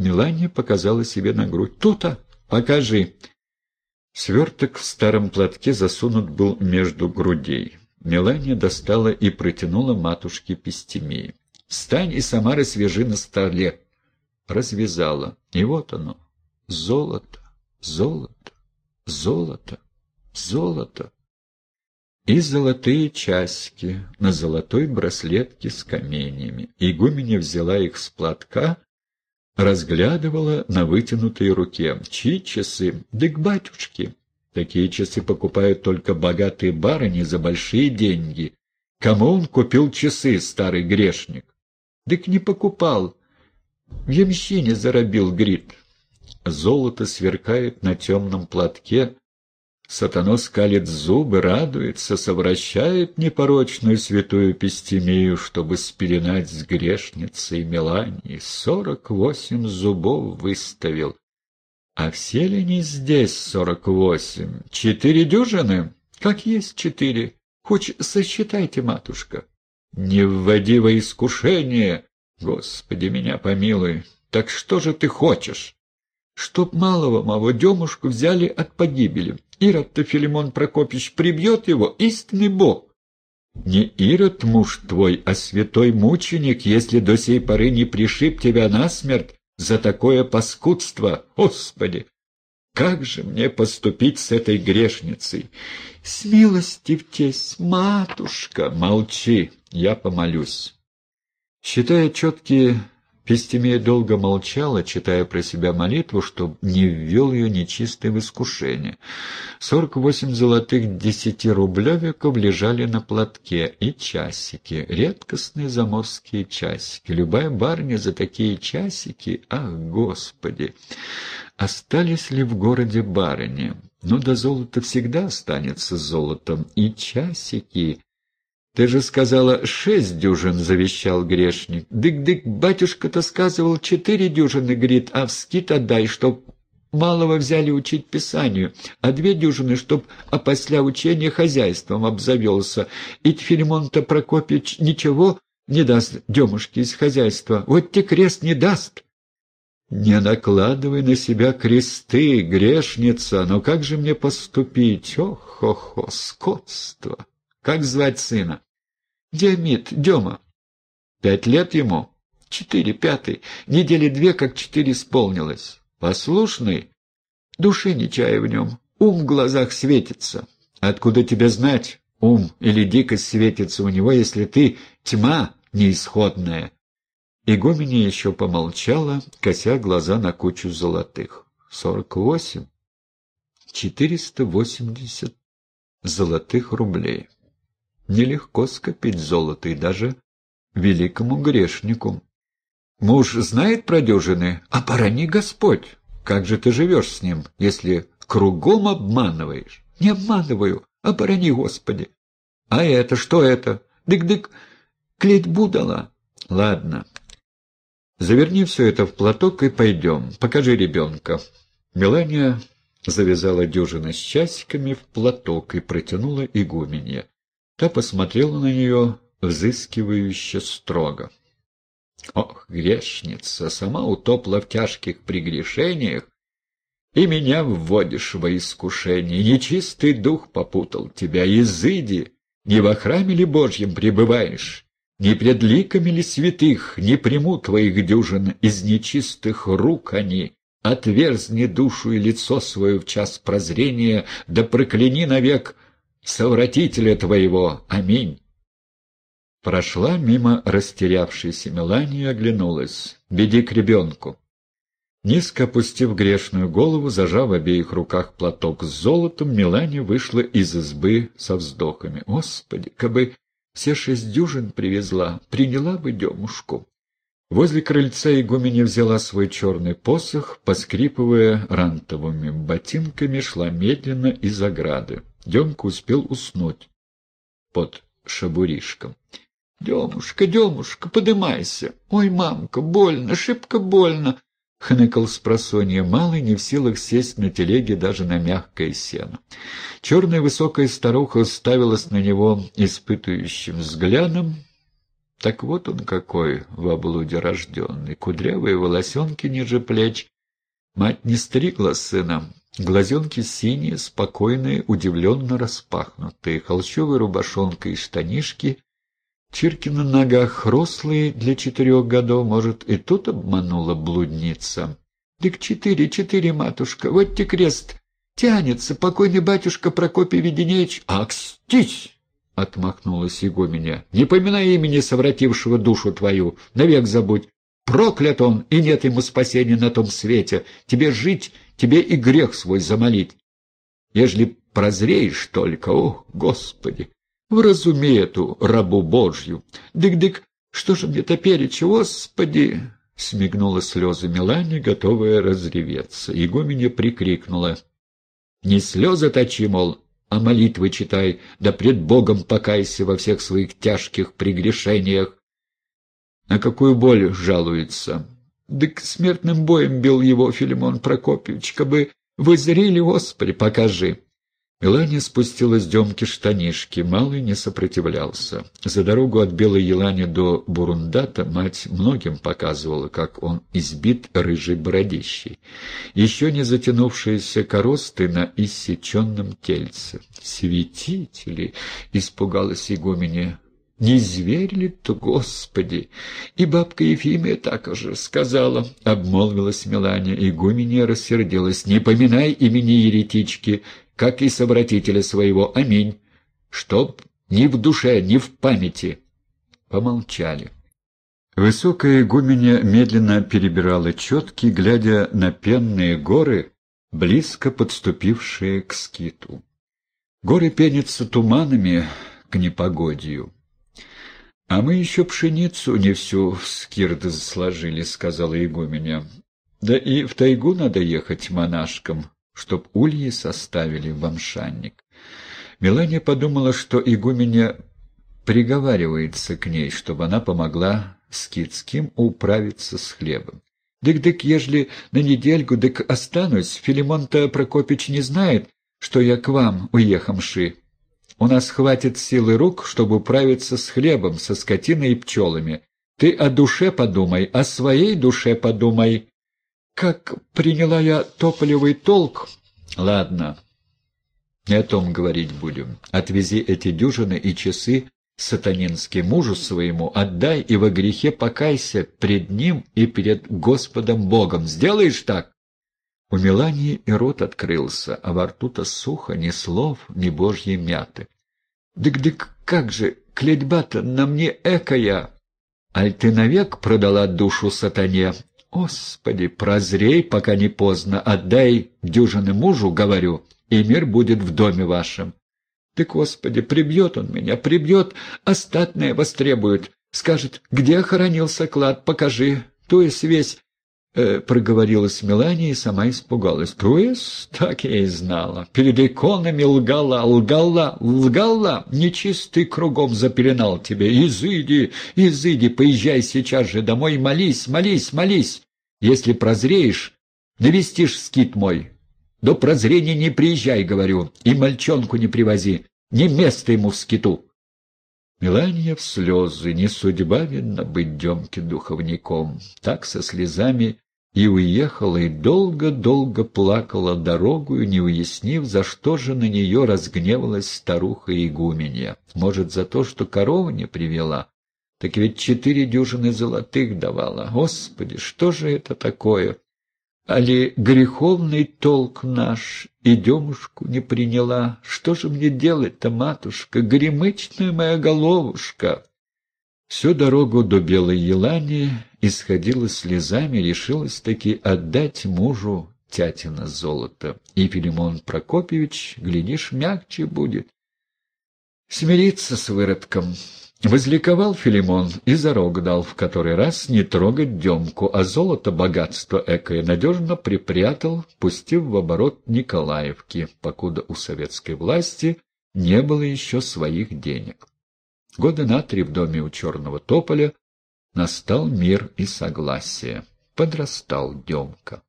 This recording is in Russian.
Мелания показала себе на грудь. «Тута! Покажи!» Сверток в старом платке засунут был между грудей. Мелания достала и протянула матушке Пестемии. «Встань и сама рассвежи на столе!» Развязала. И вот оно. Золото, золото, золото, золото. И золотые часики на золотой браслетке с каменьями. Игуменя взяла их с платка разглядывала на вытянутой руке. Чьи часы? Дык батюшки. Такие часы покупают только богатые барыни за большие деньги. Кому он купил часы, старый грешник? Дык не покупал. В ямщине заробил грит. Золото сверкает на темном платке, Сатано скалит зубы, радуется, совращает непорочную святую Пестемию, чтобы спеленать с грешницей Мелании. Сорок восемь зубов выставил. А все ли не здесь сорок восемь? Четыре дюжины? Как есть четыре. Хоть сосчитайте, матушка. Не вводи во искушение. Господи, меня помилуй. Так что же ты хочешь? Чтоб малого моего демушку взяли от погибели. Ирод-то Филимон Прокопьевич прибьет его, истинный бог. Не Ирод муж твой, а святой мученик, если до сей поры не пришиб тебя насмерть за такое паскудство. Господи! Как же мне поступить с этой грешницей? Смилостивьтесь, матушка! Молчи, я помолюсь. Считая четкие Пестемия долго молчала, читая про себя молитву, чтобы не ввел ее нечистое в искушение. Сорок восемь золотых десятирублевиков лежали на платке, и часики, редкостные заморские часики. Любая барня за такие часики, ах, Господи! Остались ли в городе барыни? Ну да золото всегда останется золотом, и часики... «Ты же сказала, шесть дюжин», — завещал грешник. «Дык-дык, батюшка-то сказывал, четыре дюжины, — говорит, — а в скит отдай, чтоб малого взяли учить писанию, а две дюжины, чтоб опосля учения хозяйством обзавелся. И Филимон-то Прокопьевич ничего не даст демушке из хозяйства. Вот те крест не даст». «Не накладывай на себя кресты, грешница, но как же мне поступить? Ох-хо-хо, скотство!» Как звать сына? Диамид, Дема. Пять лет ему? Четыре, пятый. Недели две, как четыре исполнилось. Послушный? Души не чая в нем. Ум в глазах светится. Откуда тебе знать, ум или дикость светится у него, если ты тьма неисходная? Игуменя еще помолчала, кося глаза на кучу золотых. Сорок восемь. Четыреста восемьдесят золотых рублей. Нелегко скопить золото и даже великому грешнику. Муж знает про дюжины, а порони Господь. Как же ты живешь с ним, если кругом обманываешь? Не обманываю, а порони Господи. А это, что это? Дык-дык, клеть будала. Ладно. Заверни все это в платок и пойдем. Покажи ребенка. Мелания завязала дюжины с часиками в платок и протянула игуменье. Та посмотрела на нее взыскивающе строго. «Ох, грешница, сама утопла в тяжких прегрешениях, и меня вводишь во искушение. Нечистый дух попутал тебя, изыди, не во храме ли Божьем пребываешь?» Не пред ликами ли святых не приму твоих дюжин из нечистых рук они? Отверзни душу и лицо свое в час прозрения, да прокляни навек совратителя твоего. Аминь. Прошла мимо растерявшейся Мелании и оглянулась. «Беги к ребенку». Низко опустив грешную голову, зажав в обеих руках платок с золотом, Мелания вышла из избы со вздохами. «Господи, кабы все шесть дюжин привезла, приняла бы демушку». Возле крыльца игуменя взяла свой черный посох, поскрипывая рантовыми ботинками, шла медленно из ограды. Демка успел уснуть под шабуришком. «Демушка, Демушка, подымайся! Ой, мамка, больно, шибко больно!» — хныкал с просонья малый, не в силах сесть на телеге даже на мягкое сено. Черная высокая старуха ставилась на него испытывающим взглядом, Так вот он какой в облуде рожденный, кудрявые волосенки ниже плеч. Мать не стригла сына, глазенки синие, спокойные, удивленно распахнутые, холщовая рубашонка и штанишки, Чирки на ногах рослые для четырех годов, может, и тут обманула блудница. «Дык четыре, четыре, матушка, вот те крест тянется, покойный батюшка Прокопий Веденеевич, акстись!» — отмахнулась его меня. «Не поминай имени совратившего душу твою, навек забудь. Проклят он, и нет ему спасения на том свете. Тебе жить, тебе и грех свой замолить. Ежели прозреешь только, о, Господи! Вразуми эту рабу Божью. Дык-дык, что же мне топереча, Господи!» Смигнула слезы Мелания, готовая разреветься. Игуменя прикрикнула. «Не слезы точи, мол, а молитвы читай, да пред Богом покайся во всех своих тяжких прегрешениях. На какую боль жалуется? Дык смертным боем бил его Филимон Прокопьевич, кабы вы зрели, Господи, покажи. Мелания спустила с Демки штанишки, малый не сопротивлялся. За дорогу от Белой Елани до Бурундата мать многим показывала, как он избит рыжей бородищей. Еще не затянувшиеся коросты на иссеченном тельце. «Святители!» — испугалась игуменя. Не зверь ли то, Господи? И бабка Ефимия так уже сказала, — обмолвилась Мелания. Игуменья рассердилась. Не поминай имени еретички, как и совратителя своего. Аминь. Чтоб ни в душе, ни в памяти. Помолчали. Высокая игуменя медленно перебирала четки, глядя на пенные горы, близко подступившие к скиту. Горы пенятся туманами к непогодию. — А мы еще пшеницу не всю в скирды сложили, — сказала игуменя. — Да и в тайгу надо ехать монашкам, чтоб ульи составили в амшанник. Мелания подумала, что игуменя приговаривается к ней, чтобы она помогла скидским управиться с хлебом. «Дык-дык, ежели на недельку, дык останусь, Филимон-то Прокопич не знает, что я к вам, уехамши. У нас хватит силы рук, чтобы управиться с хлебом, со скотиной и пчелами. Ты о душе подумай, о своей душе подумай». Как приняла я тополевый толк? Ладно, не о том говорить будем. Отвези эти дюжины и часы сатанинские мужу своему, отдай и во грехе покайся пред ним и перед Господом Богом. Сделаешь так? У Мелании и рот открылся, а во рту-то сухо, ни слов, ни божьей мяты. «Дык-дык, как же, клетьба-то на мне экая!» «Аль ты навек продала душу сатане, Господи, прозрей, пока не поздно, отдай дюжины мужу, говорю, и мир будет в доме вашем. Ты, Господи, прибьет он меня, прибьет, остатное востребует. Скажет, где хоронился клад, покажи, то есть весь э, проговорилась Мелания и сама испугалась. Есть, так я и знала. Перед иконами лгала, лгала, лгала. Нечистый кругом запеленал тебе. Изыди, изыди, поезжай сейчас же домой, молись, молись, молись. Если прозреешь, навестишь скит мой. До прозрения не приезжай, говорю, и мальчонку не привози. Не место ему в скиту. Мелания в слезы, не судьба, видно, быть Демке духовником. Так со слезами и уехала, и долго-долго плакала дорогую, не уяснив, за что же на нее разгневалась старуха-игуменья. Может, за то, что корову не привела? Так ведь четыре дюжины золотых давала. Господи, что же это такое? Али греховный толк наш и демушку не приняла. Что же мне делать-то, матушка, гремычная моя головушка? Всю дорогу до Белой Елани исходила слезами, решилась таки отдать мужу тятина золото. И Филимон Прокопьевич, глядишь, мягче будет. Смириться с выродком. Возликовал Филимон и зарок дал в который раз не трогать Демку, а золото богатство экое надежно припрятал, пустив в оборот Николаевки, покуда у советской власти не было еще своих денег. Года на три в доме у Черного Тополя настал мир и согласие. Подрастал Демка.